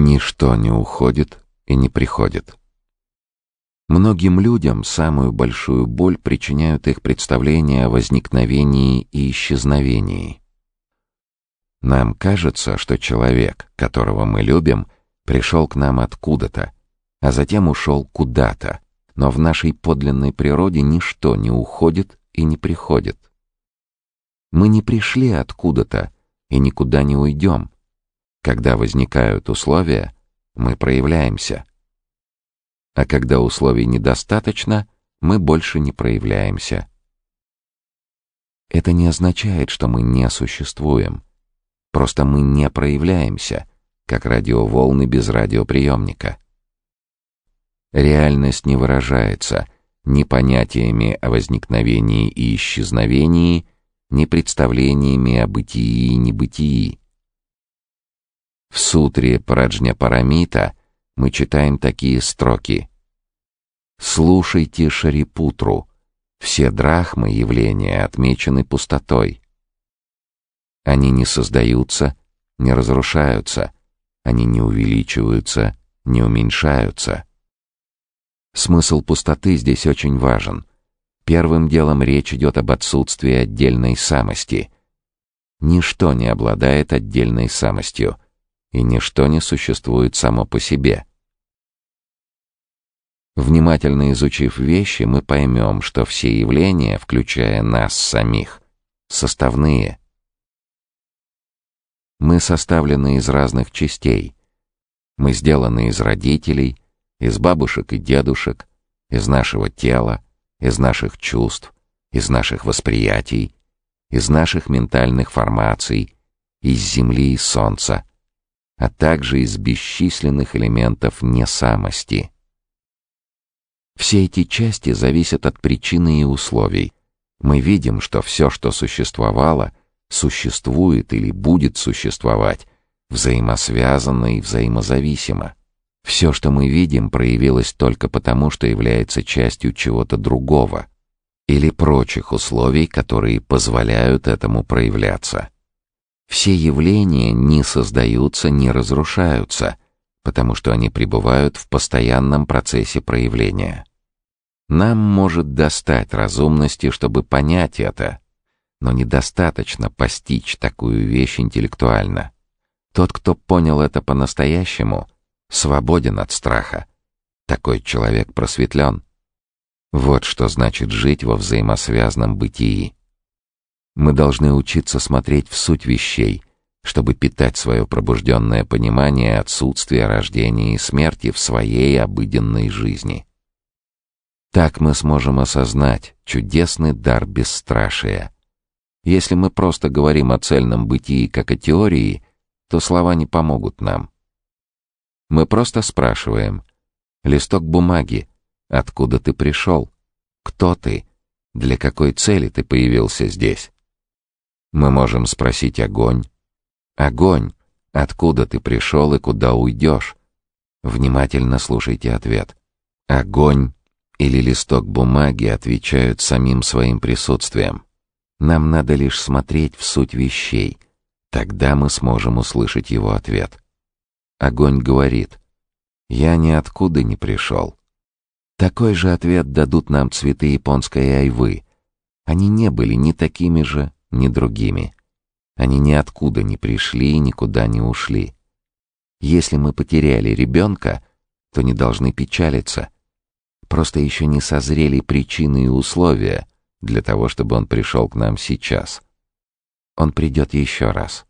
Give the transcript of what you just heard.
Ничто не уходит и не приходит. Многим людям самую большую боль причиняют их представления о возникновении и исчезновении. Нам кажется, что человек, которого мы любим, пришел к нам откуда-то, а затем ушел куда-то, но в нашей подлинной природе ничто не уходит и не приходит. Мы не пришли откуда-то и никуда не уйдем. Когда возникают условия, мы проявляемся. А когда условий недостаточно, мы больше не проявляемся. Это не означает, что мы не существуем. Просто мы не проявляемся, как радиоволны без радиоприемника. Реальность не выражается ни понятиями о возникновении и исчезновении, ни представлениями о бытии и небытии. В сутре Праджня Парамита мы читаем такие строки. «Слушайте Шарипутру, все драхмы явления отмечены пустотой. Они не создаются, не разрушаются, они не увеличиваются, не уменьшаются. Смысл пустоты здесь очень важен. Первым делом речь идет об отсутствии отдельной самости. Ничто не обладает отдельной самостью — и ничто не существует само по себе. Внимательно изучив вещи, мы поймем, что все явления, включая нас самих, составные. Мы составлены из разных частей. Мы сделаны из родителей, из бабушек и дедушек, из нашего тела, из наших чувств, из наших восприятий, из наших ментальных формаций, из Земли и Солнца, а также из бесчисленных элементов несамости. Все эти части зависят от причины и условий. Мы видим, что все, что существовало, существует или будет существовать, взаимосвязано и взаимозависимо. Все, что мы видим, проявилось только потому, что является частью чего-то другого или прочих условий, которые позволяют этому проявляться. Все явления не создаются, не разрушаются, потому что они пребывают в постоянном процессе проявления. Нам может достать разумности, чтобы понять это, но недостаточно постичь такую вещь интеллектуально. Тот, кто понял это по-настоящему, свободен от страха. Такой человек просветлен. Вот что значит жить во взаимосвязанном бытии. Мы должны учиться смотреть в суть вещей, чтобы питать свое пробужденное понимание отсутствия рождения и смерти в своей обыденной жизни. Так мы сможем осознать чудесный дар бесстрашия. Если мы просто говорим о цельном бытии как о теории, то слова не помогут нам. Мы просто спрашиваем. Листок бумаги. Откуда ты пришел? Кто ты? Для какой цели ты появился здесь? Мы можем спросить огонь. Огонь, откуда ты пришел и куда уйдешь? Внимательно слушайте ответ. Огонь или листок бумаги отвечают самим своим присутствием. Нам надо лишь смотреть в суть вещей. Тогда мы сможем услышать его ответ. Огонь говорит, «Я ниоткуда не пришел». Такой же ответ дадут нам цветы японской айвы. Они не были ни такими же, ни другими. Они ниоткуда не пришли и никуда не ушли. Если мы потеряли ребенка, то не должны печалиться. Просто еще не созрели причины и условия для того, чтобы он пришел к нам сейчас. Он придет еще раз.